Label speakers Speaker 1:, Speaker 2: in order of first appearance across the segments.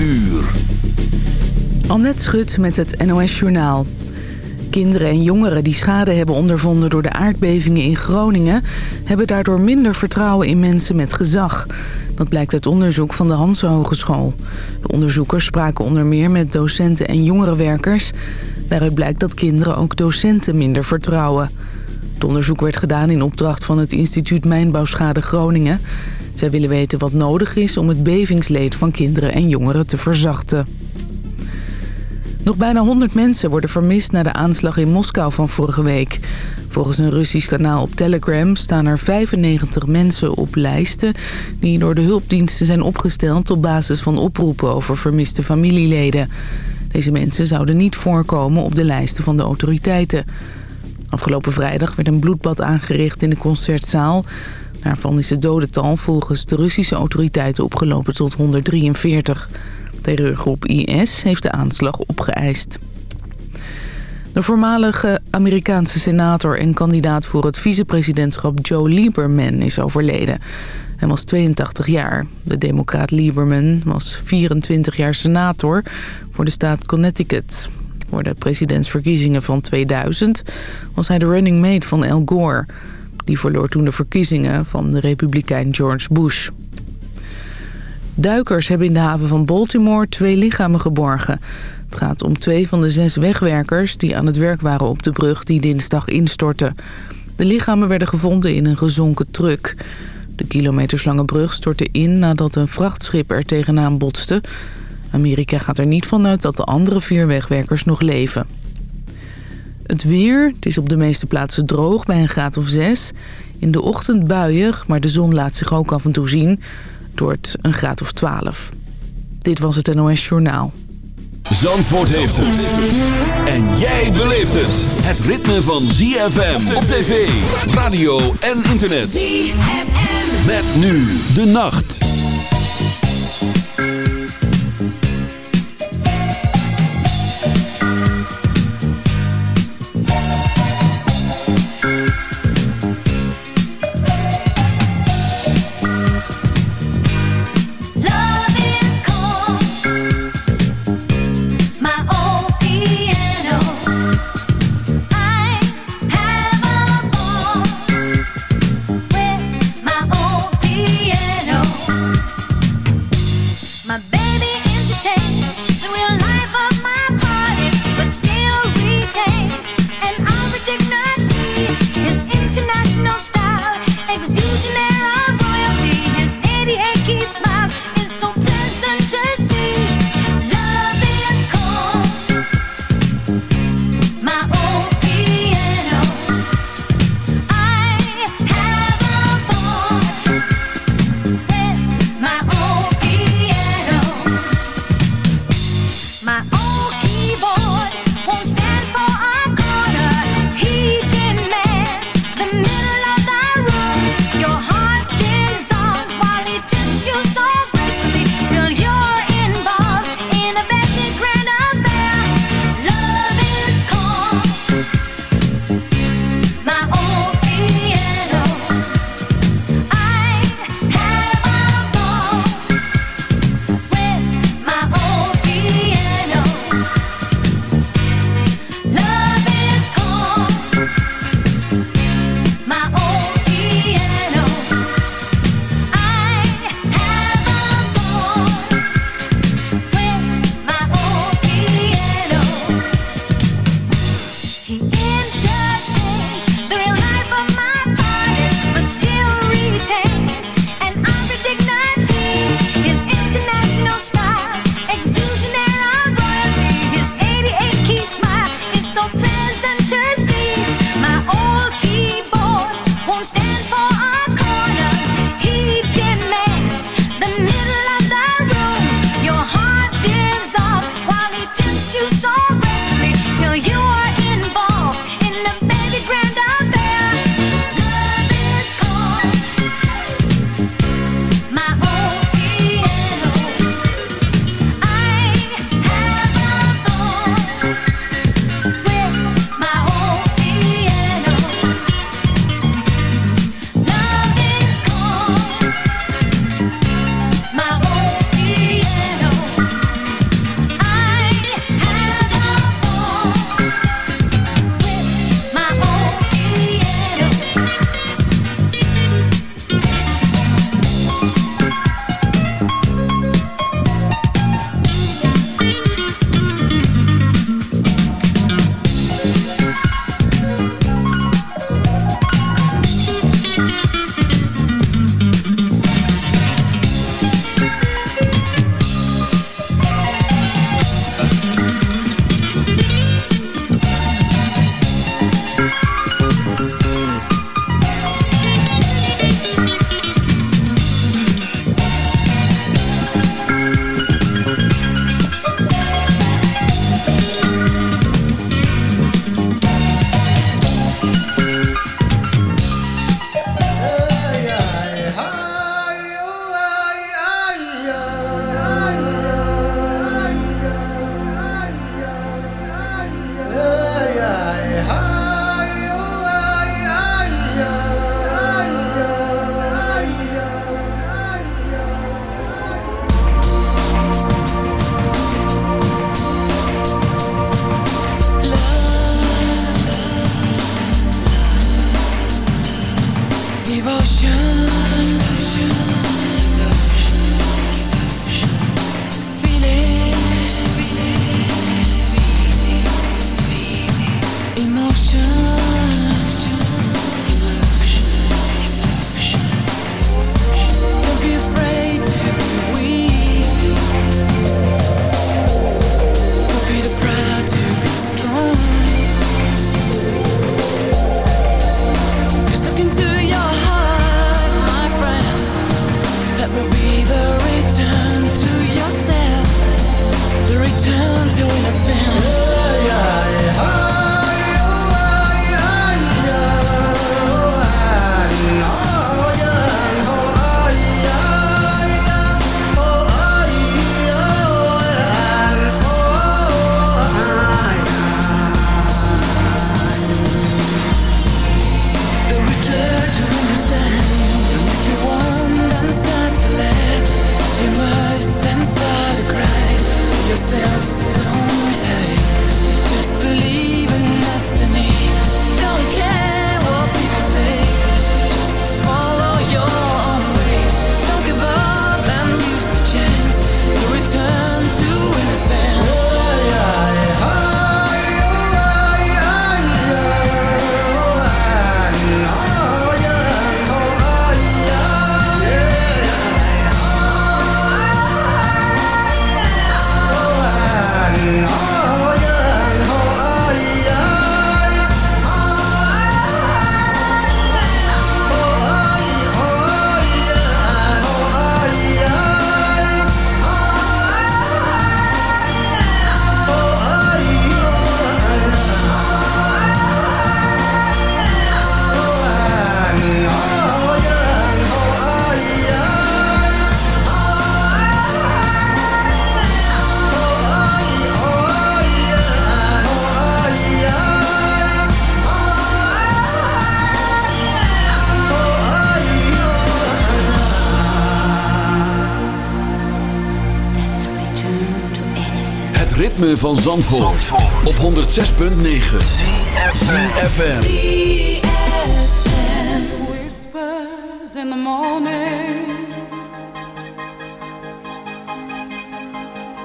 Speaker 1: uur.
Speaker 2: Annette Schut met het NOS Journaal. Kinderen en jongeren die schade hebben ondervonden door de aardbevingen in Groningen... hebben daardoor minder vertrouwen in mensen met gezag. Dat blijkt uit onderzoek van de Hanse Hogeschool. De onderzoekers spraken onder meer met docenten en jongerenwerkers. Daaruit blijkt dat kinderen ook docenten minder vertrouwen. Het onderzoek werd gedaan in opdracht van het instituut Mijnbouwschade Groningen. Zij willen weten wat nodig is om het bevingsleed van kinderen en jongeren te verzachten. Nog bijna 100 mensen worden vermist na de aanslag in Moskou van vorige week. Volgens een Russisch kanaal op Telegram staan er 95 mensen op lijsten... die door de hulpdiensten zijn opgesteld op basis van oproepen over vermiste familieleden. Deze mensen zouden niet voorkomen op de lijsten van de autoriteiten. Afgelopen vrijdag werd een bloedbad aangericht in de concertzaal. Daarvan is het dodental volgens de Russische autoriteiten opgelopen tot 143. Terreurgroep IS heeft de aanslag opgeëist. De voormalige Amerikaanse senator en kandidaat voor het vicepresidentschap Joe Lieberman is overleden. Hij was 82 jaar. De democraat Lieberman was 24 jaar senator voor de staat Connecticut. Voor de presidentsverkiezingen van 2000 was hij de running mate van Al Gore. Die verloor toen de verkiezingen van de republikein George Bush. Duikers hebben in de haven van Baltimore twee lichamen geborgen. Het gaat om twee van de zes wegwerkers die aan het werk waren op de brug die dinsdag instortte. De lichamen werden gevonden in een gezonken truck. De kilometerslange brug stortte in nadat een vrachtschip er tegenaan botste. Amerika gaat er niet vanuit dat de andere vier wegwerkers nog leven. Het weer, het is op de meeste plaatsen droog bij een graad of zes. In de ochtend buiig, maar de zon laat zich ook af en toe zien. Door het een graad of 12. Dit was het NOS Journaal.
Speaker 1: Zandvoort heeft het. En jij beleeft het. Het ritme van ZFM op tv, radio en internet. ZFM. Met nu de nacht. Van Zandvoort, op 106.9 CFFM
Speaker 3: Whispers in the morning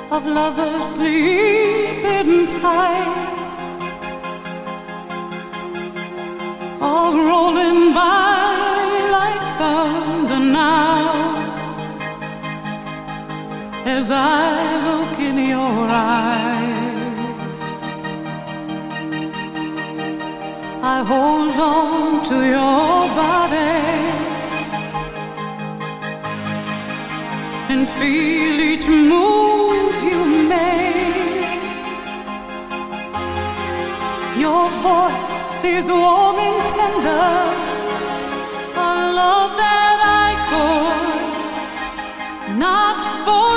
Speaker 3: Of lovers sleeping tight All rolling by like thunder now. As I hold on to your body And feel each move you make. Your voice is warm and tender A love that I could not forsake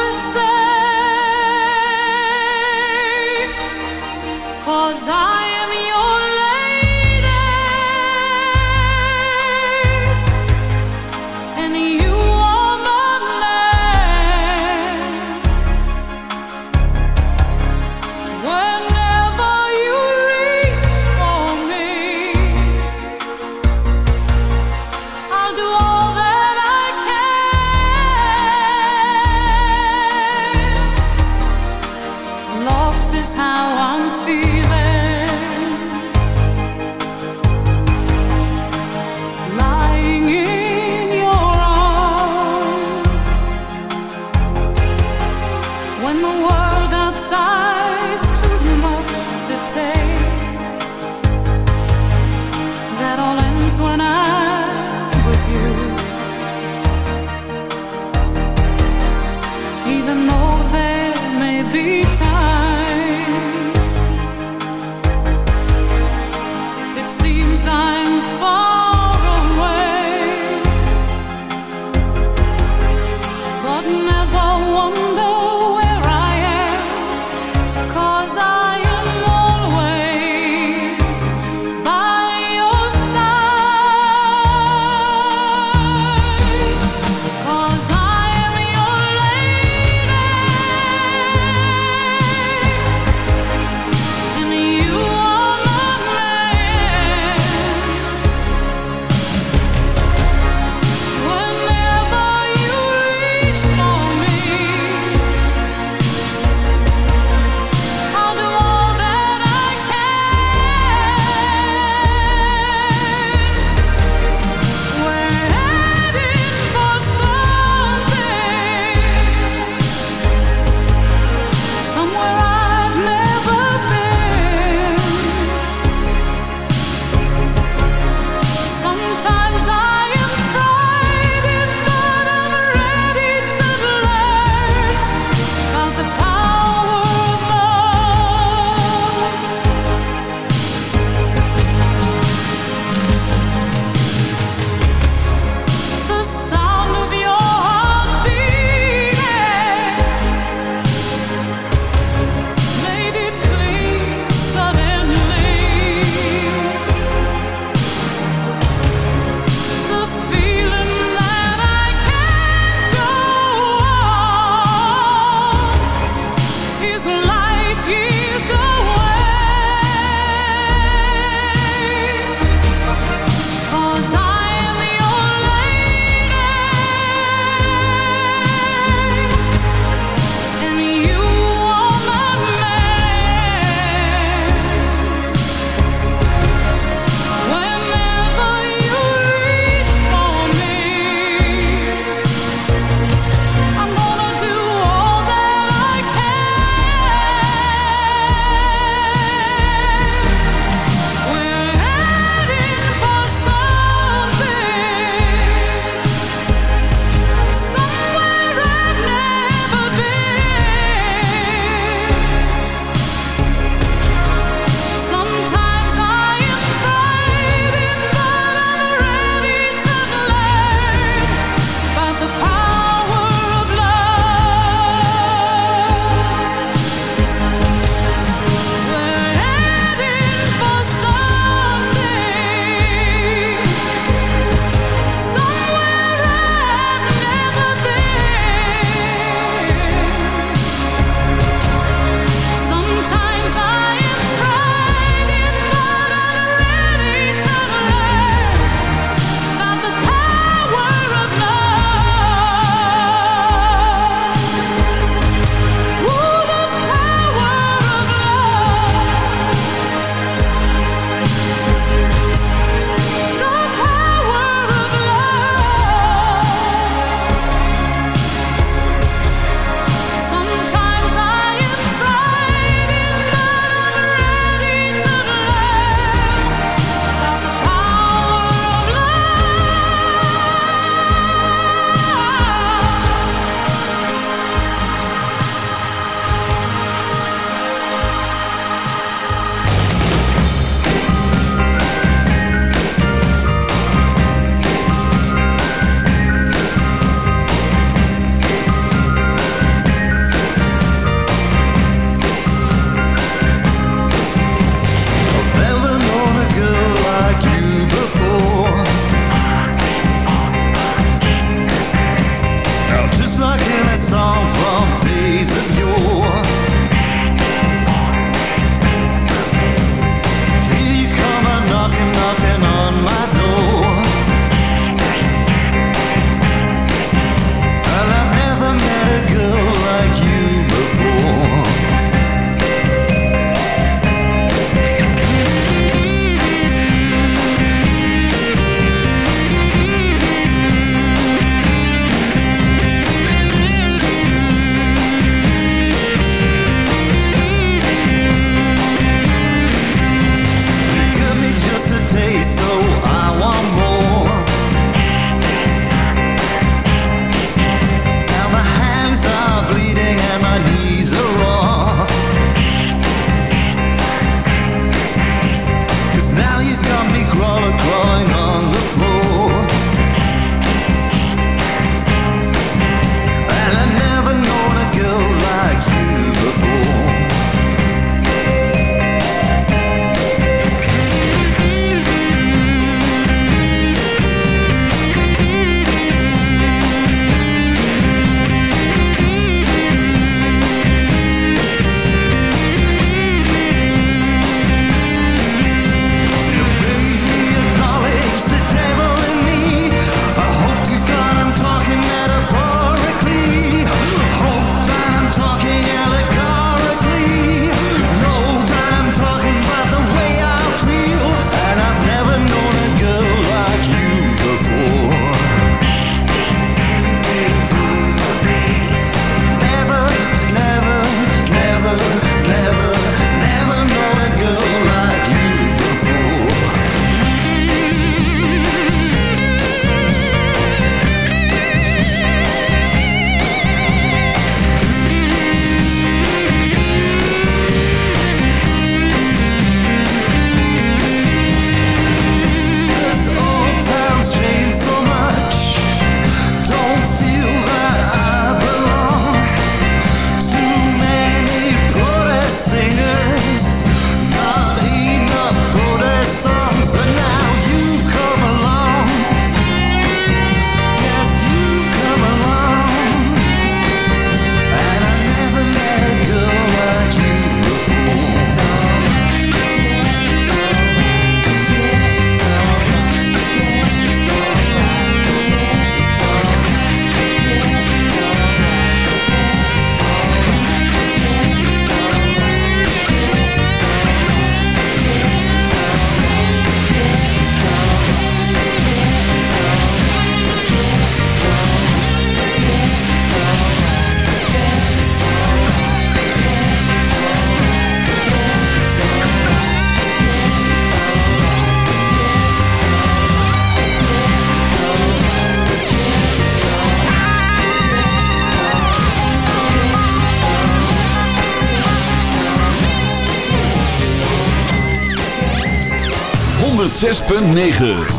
Speaker 3: 106.9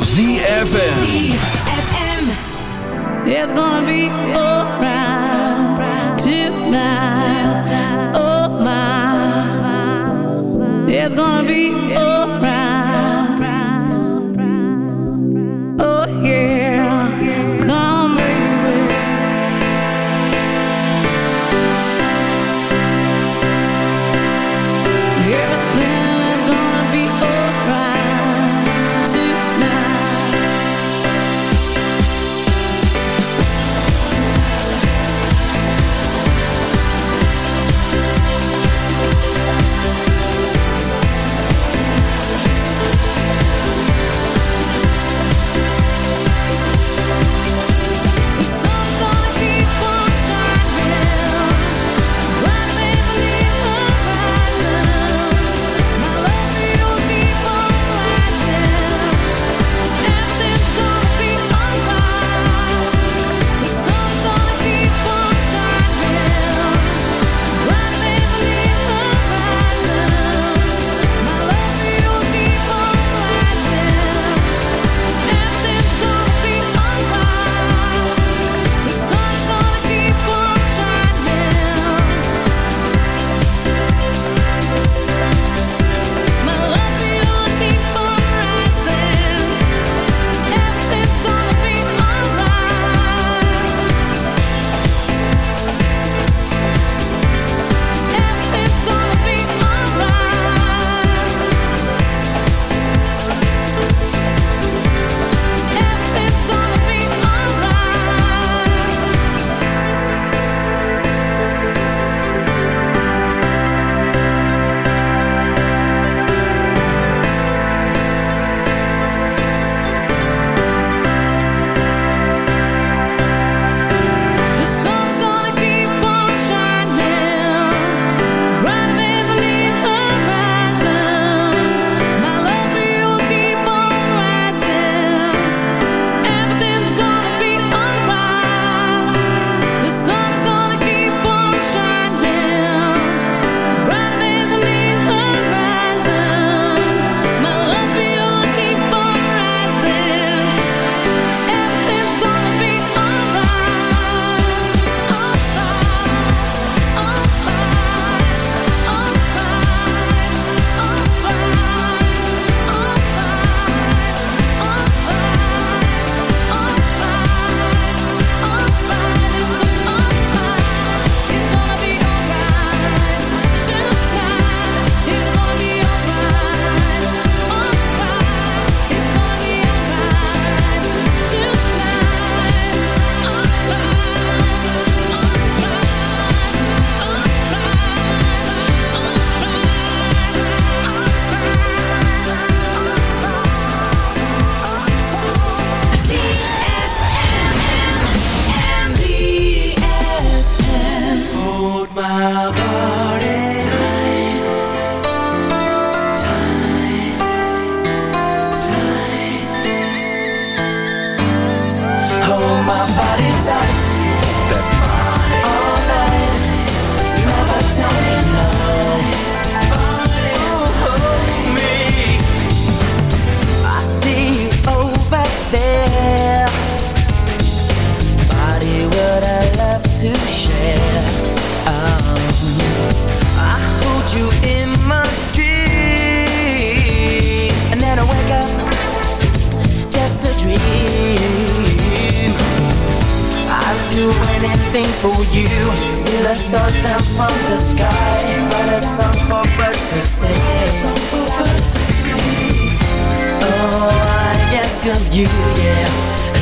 Speaker 3: you, yeah.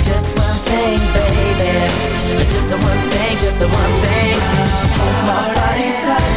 Speaker 4: Just one thing, baby. Just one thing, just one thing. Hold my body tight.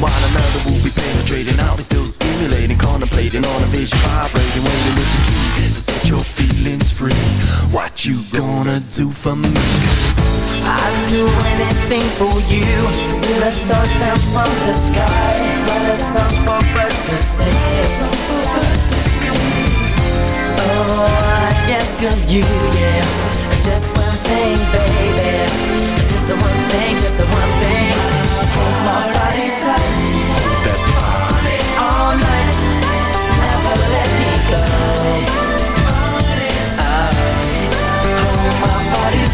Speaker 5: While another will be penetrating I'll be still stimulating, contemplating on a vision Vibrating, waiting with the key To set your feelings free What you gonna do for me? 'Cause
Speaker 4: I'd do anything for you. Still a star down from the sky. But a song for birds to sing. Oh, I ask of you, yeah. Just one thing, baby. Just one thing, just one thing. Hold my body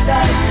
Speaker 4: tight.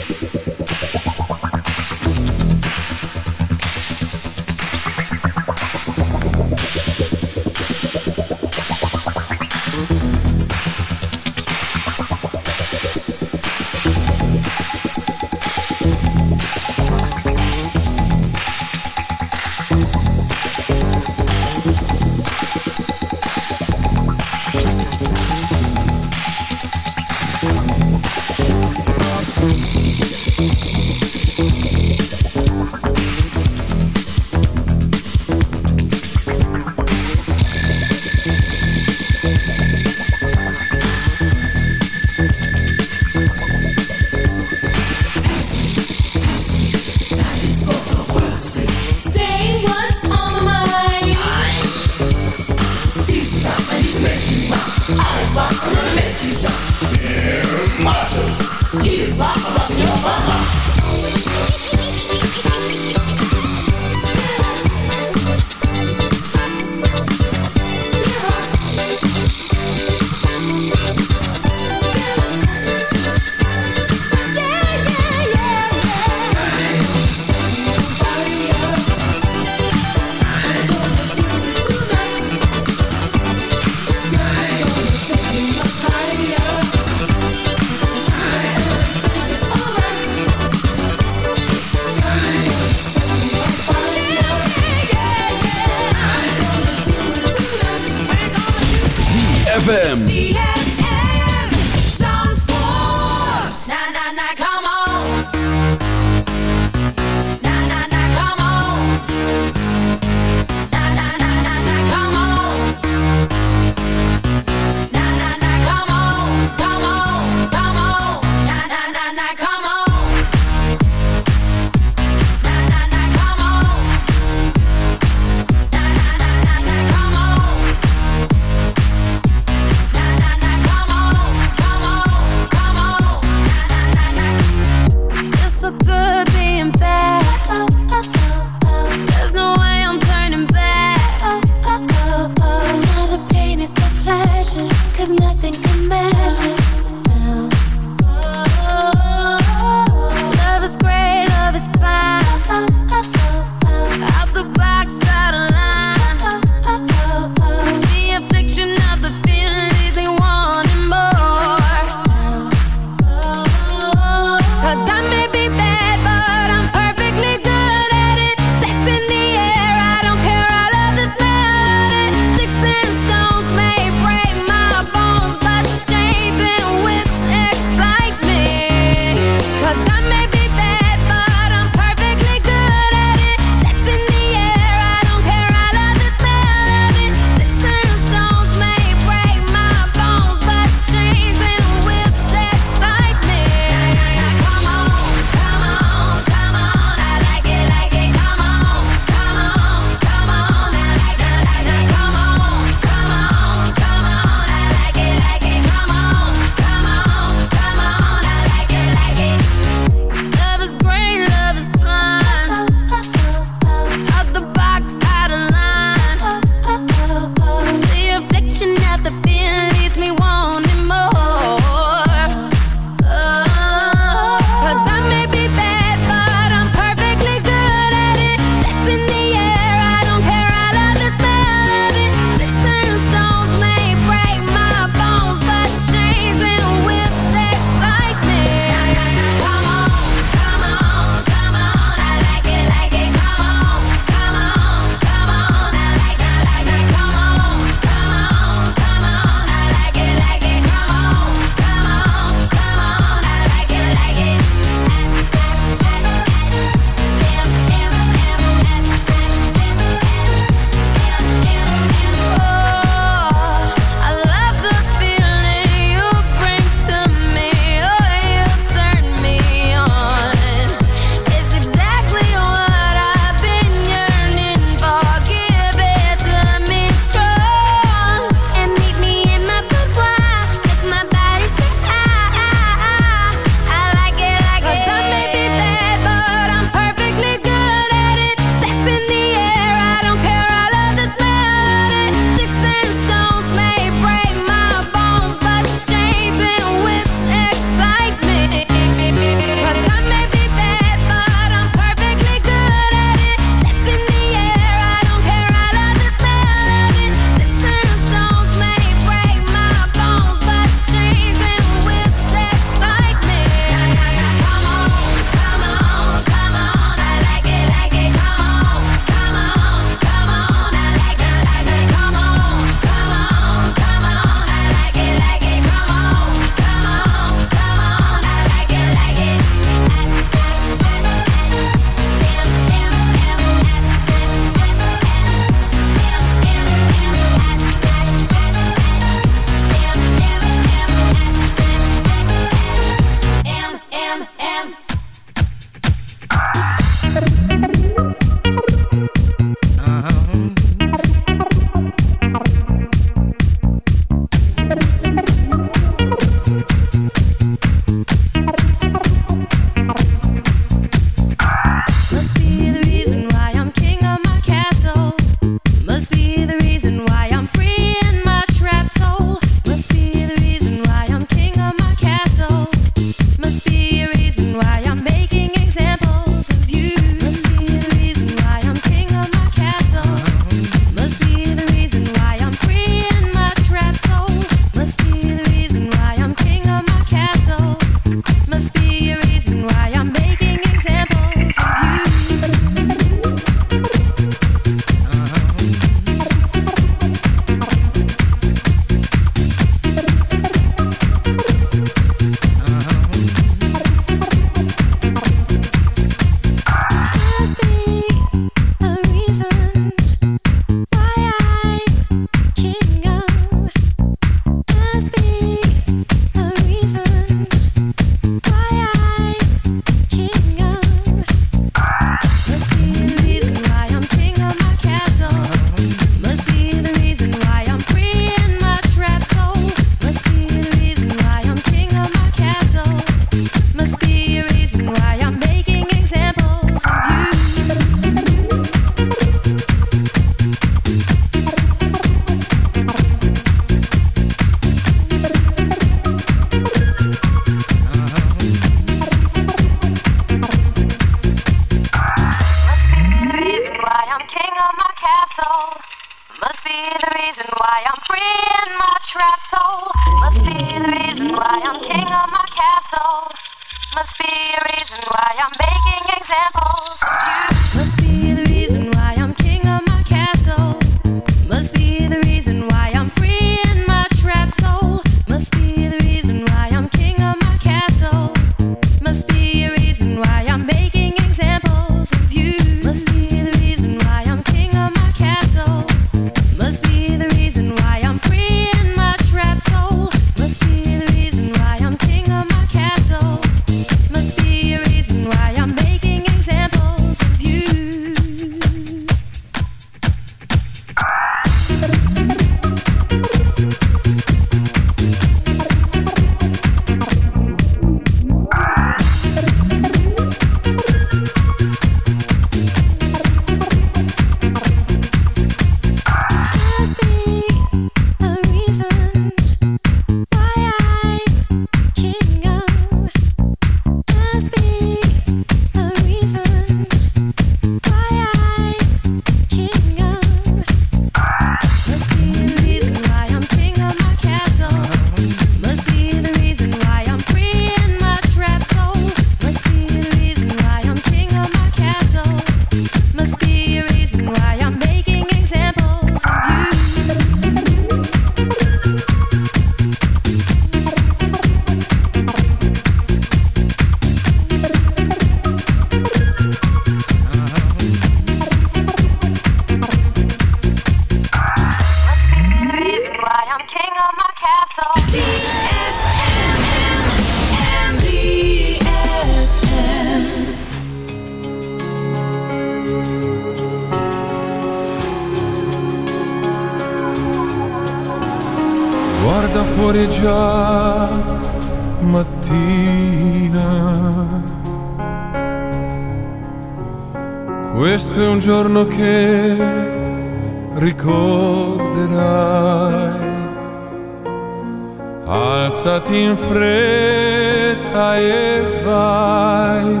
Speaker 3: alzati in fretta e vai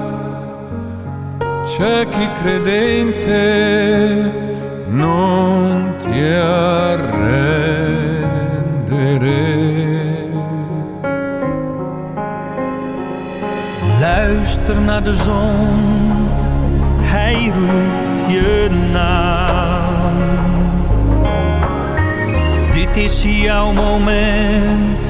Speaker 3: c'è credente non ti arrendere
Speaker 6: luister naar de zon hij roept je na. dit is jouw moment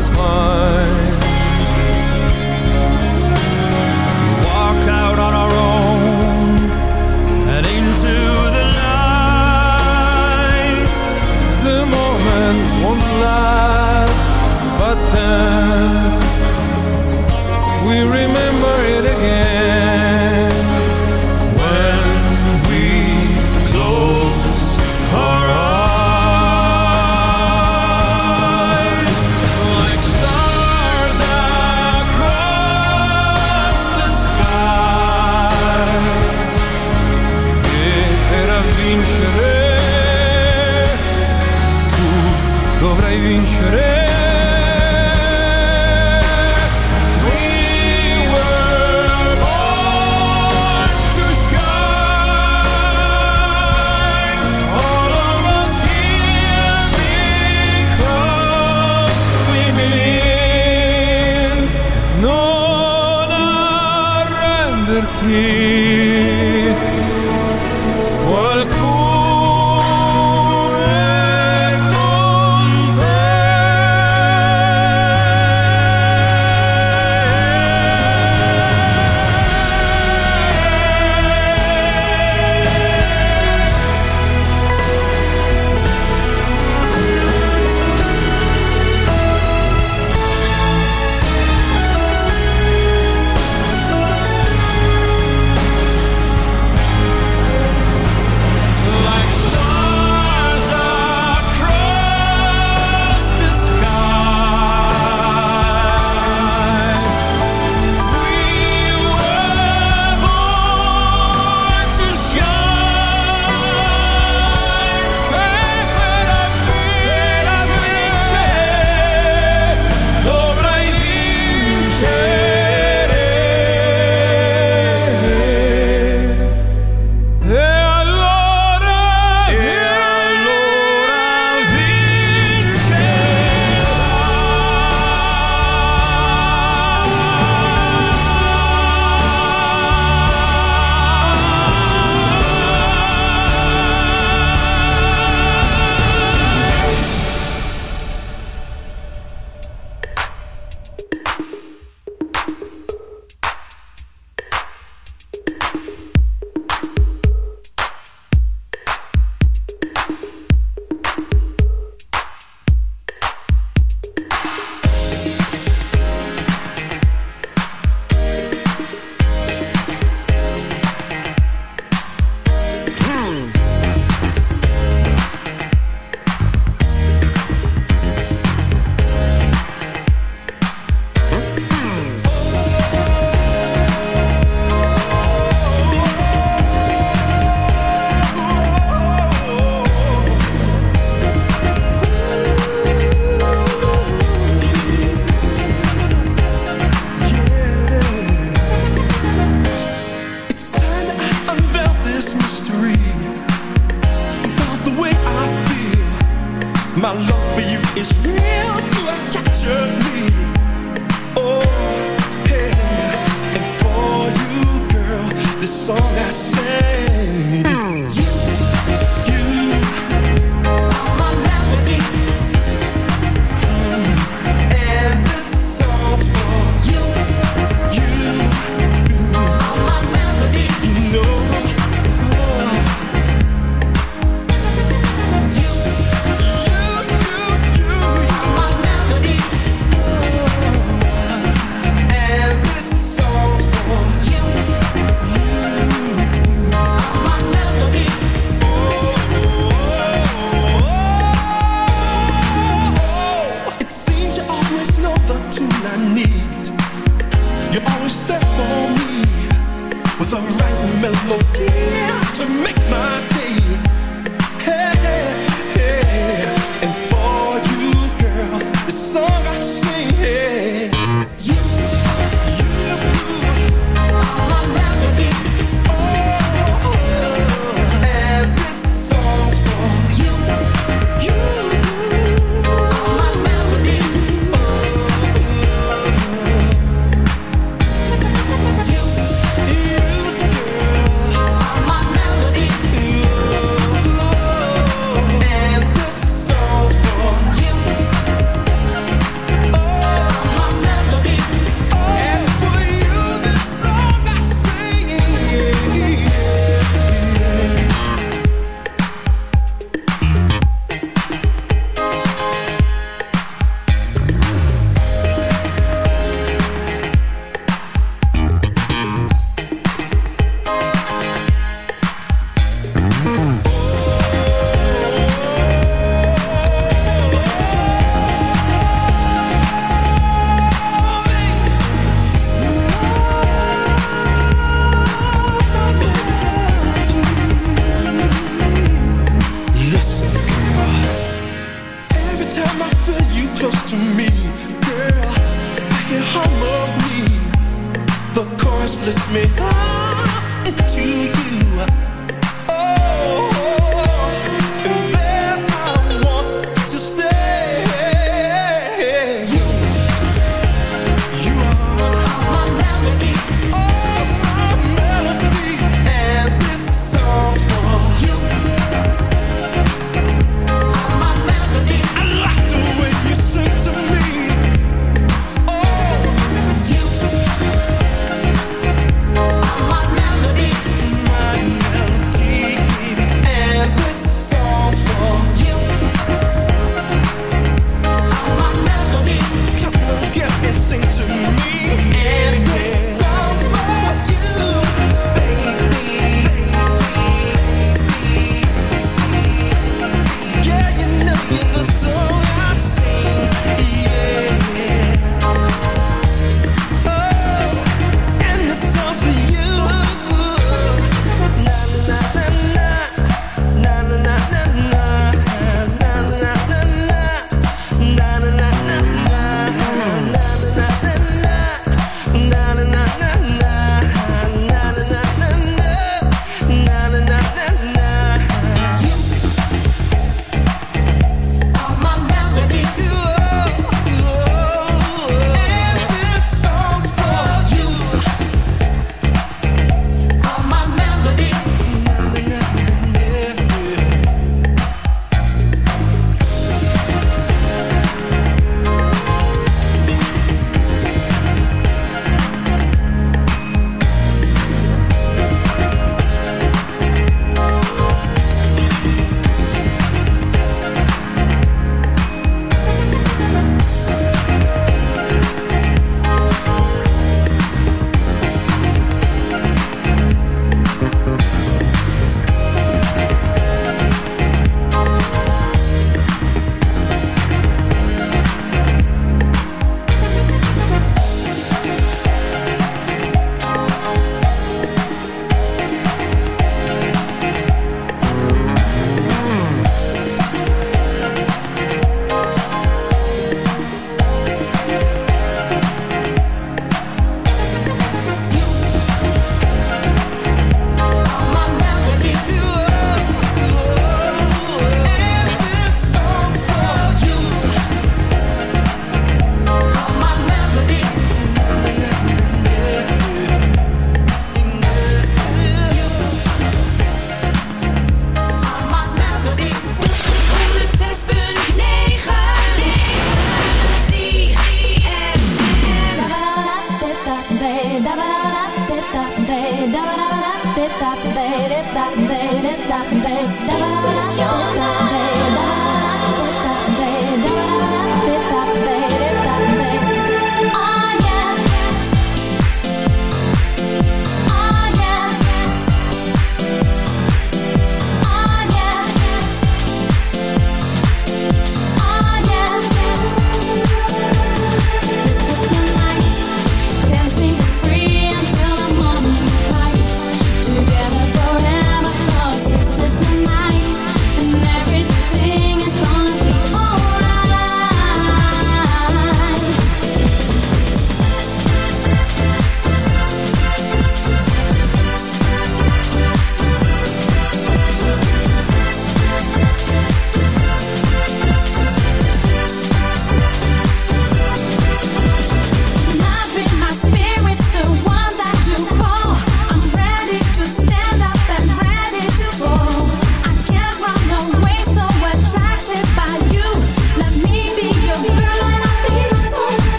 Speaker 3: We
Speaker 6: walk out on our own and into the night.
Speaker 3: The moment won't last, but then we remember it again.